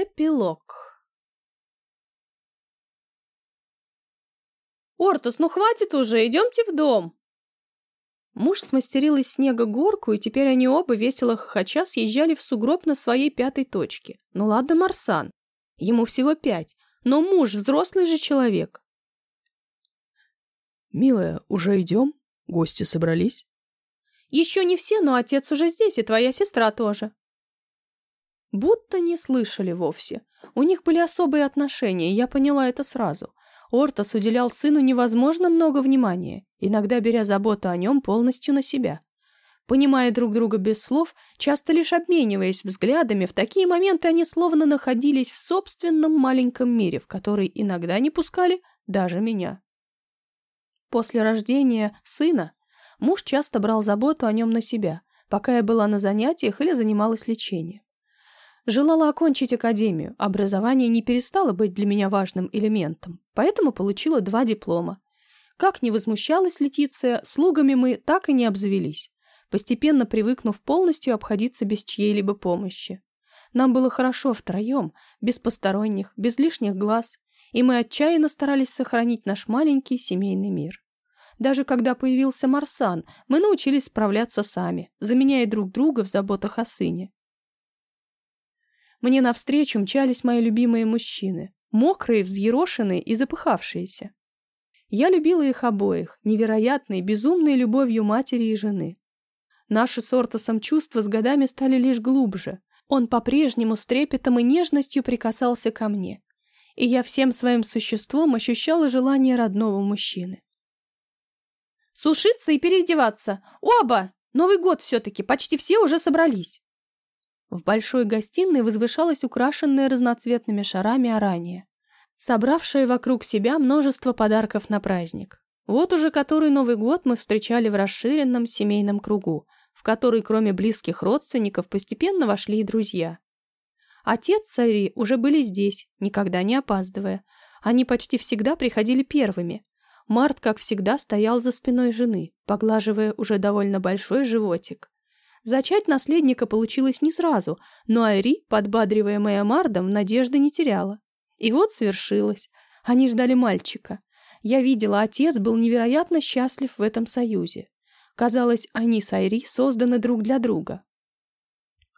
Эпилог «Ортус, ну хватит уже, идемте в дом!» Муж смастерил из снега горку, и теперь они оба, весело хохоча, съезжали в сугроб на своей пятой точке. Ну ладно, Марсан. Ему всего пять, но муж взрослый же человек. «Милая, уже идем? Гости собрались?» «Еще не все, но отец уже здесь, и твоя сестра тоже». Будто не слышали вовсе. У них были особые отношения, и я поняла это сразу. Ортос уделял сыну невозможно много внимания, иногда беря заботу о нем полностью на себя. Понимая друг друга без слов, часто лишь обмениваясь взглядами, в такие моменты они словно находились в собственном маленьком мире, в который иногда не пускали даже меня. После рождения сына муж часто брал заботу о нем на себя, пока я была на занятиях или занималась лечением. Желала окончить академию, образование не перестало быть для меня важным элементом, поэтому получила два диплома. Как не возмущалась Летиция, слугами мы так и не обзавелись, постепенно привыкнув полностью обходиться без чьей-либо помощи. Нам было хорошо втроем, без посторонних, без лишних глаз, и мы отчаянно старались сохранить наш маленький семейный мир. Даже когда появился Марсан, мы научились справляться сами, заменяя друг друга в заботах о сыне. Мне навстречу мчались мои любимые мужчины, мокрые, взъерошенные и запыхавшиеся. Я любила их обоих, невероятной, безумной любовью матери и жены. Наши с Ортосом чувства с годами стали лишь глубже. Он по-прежнему с трепетом и нежностью прикасался ко мне, и я всем своим существом ощущала желание родного мужчины. «Сушиться и переодеваться! Оба! Новый год все-таки, почти все уже собрались!» В большой гостиной возвышалась украшенная разноцветными шарами оранья, собравшая вокруг себя множество подарков на праздник. Вот уже который Новый год мы встречали в расширенном семейном кругу, в который кроме близких родственников постепенно вошли и друзья. Отец с Айри уже были здесь, никогда не опаздывая. Они почти всегда приходили первыми. Март, как всегда, стоял за спиной жены, поглаживая уже довольно большой животик. Зачать наследника получилось не сразу, но Айри, подбадриваемая Мардом, надежды не теряла. И вот свершилось. Они ждали мальчика. Я видела, отец был невероятно счастлив в этом союзе. Казалось, они с Айри созданы друг для друга.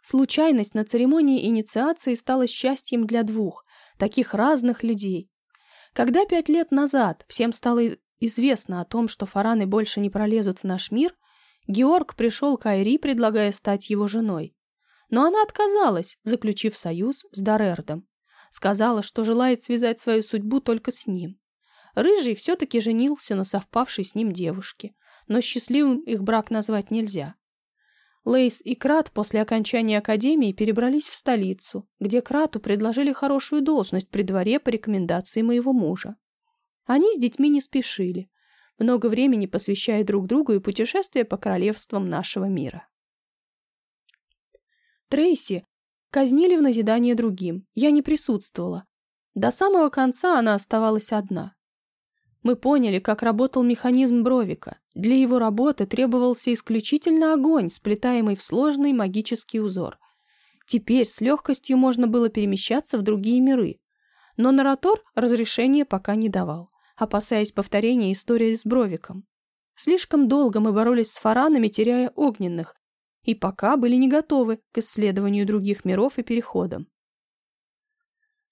Случайность на церемонии инициации стала счастьем для двух, таких разных людей. Когда пять лет назад всем стало известно о том, что фараны больше не пролезут в наш мир, Георг пришел к Айри, предлагая стать его женой. Но она отказалась, заключив союз с Дарердом. Сказала, что желает связать свою судьбу только с ним. Рыжий все-таки женился на совпавшей с ним девушке, но счастливым их брак назвать нельзя. Лейс и Крат после окончания академии перебрались в столицу, где Крату предложили хорошую должность при дворе по рекомендации моего мужа. Они с детьми не спешили, много времени посвящая друг другу и путешествия по королевствам нашего мира. Трейси казнили в назидание другим, я не присутствовала. До самого конца она оставалась одна. Мы поняли, как работал механизм Бровика. Для его работы требовался исключительно огонь, сплетаемый в сложный магический узор. Теперь с легкостью можно было перемещаться в другие миры. Но Наратор разрешения пока не давал опасаясь повторения истории с Бровиком. Слишком долго мы боролись с фаранами, теряя огненных, и пока были не готовы к исследованию других миров и переходам.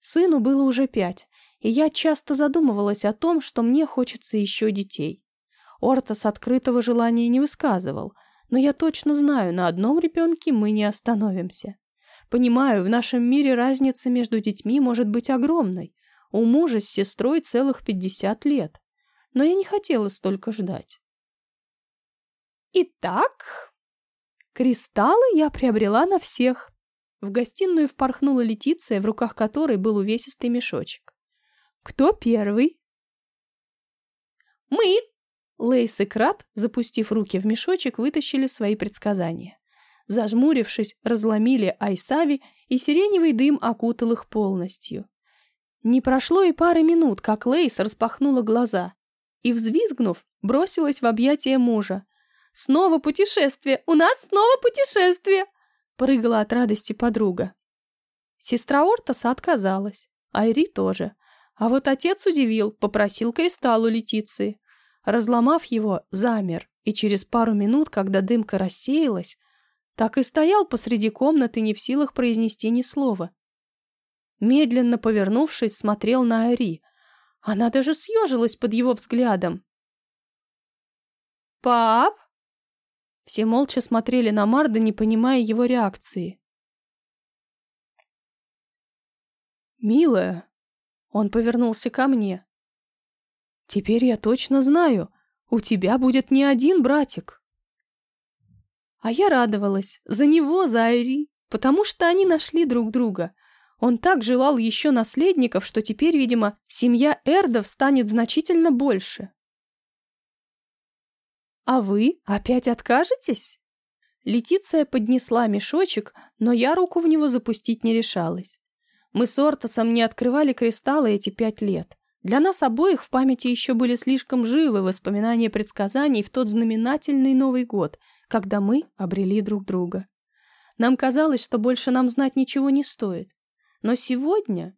Сыну было уже пять, и я часто задумывалась о том, что мне хочется еще детей. Ортос открытого желания не высказывал, но я точно знаю, на одном ребенке мы не остановимся. Понимаю, в нашем мире разница между детьми может быть огромной, у мужа с сестрой целых пятьдесят лет. Но я не хотела столько ждать. Итак, кристаллы я приобрела на всех. В гостиную впорхнула Летиция, в руках которой был увесистый мешочек. Кто первый? Мы! Лейс и Крат, запустив руки в мешочек, вытащили свои предсказания. Зажмурившись, разломили Айсави, и сиреневый дым окутал их полностью. Не прошло и пары минут, как Лейс распахнула глаза и, взвизгнув, бросилась в объятия мужа. «Снова путешествие! У нас снова путешествие!» прыгала от радости подруга. Сестра Ортаса отказалась, Айри тоже. А вот отец удивил, попросил кристалл у Летиции. Разломав его, замер, и через пару минут, когда дымка рассеялась, так и стоял посреди комнаты, не в силах произнести ни слова. Медленно повернувшись, смотрел на Ари. Она даже съежилась под его взглядом. «Пап?» Все молча смотрели на Марда, не понимая его реакции. «Милая!» Он повернулся ко мне. «Теперь я точно знаю, у тебя будет не один братик». А я радовалась за него, за Айри, потому что они нашли друг друга. Он так желал еще наследников, что теперь, видимо, семья Эрдов станет значительно больше. «А вы опять откажетесь?» Летиция поднесла мешочек, но я руку в него запустить не решалась. Мы с Ортосом не открывали кристаллы эти пять лет. Для нас обоих в памяти еще были слишком живы воспоминания предсказаний в тот знаменательный Новый год, когда мы обрели друг друга. Нам казалось, что больше нам знать ничего не стоит. Но сегодня,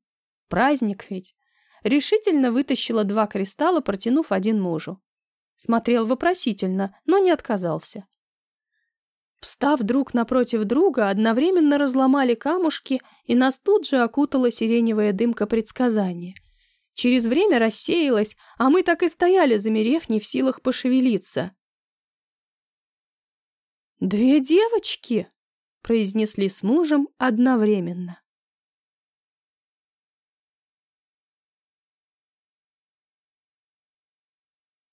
праздник ведь, решительно вытащила два кристалла, протянув один мужу. Смотрел вопросительно, но не отказался. Встав друг напротив друга, одновременно разломали камушки, и нас тут же окутала сиреневая дымка предсказания. Через время рассеялась, а мы так и стояли, замерев, не в силах пошевелиться. «Две девочки!» — произнесли с мужем одновременно.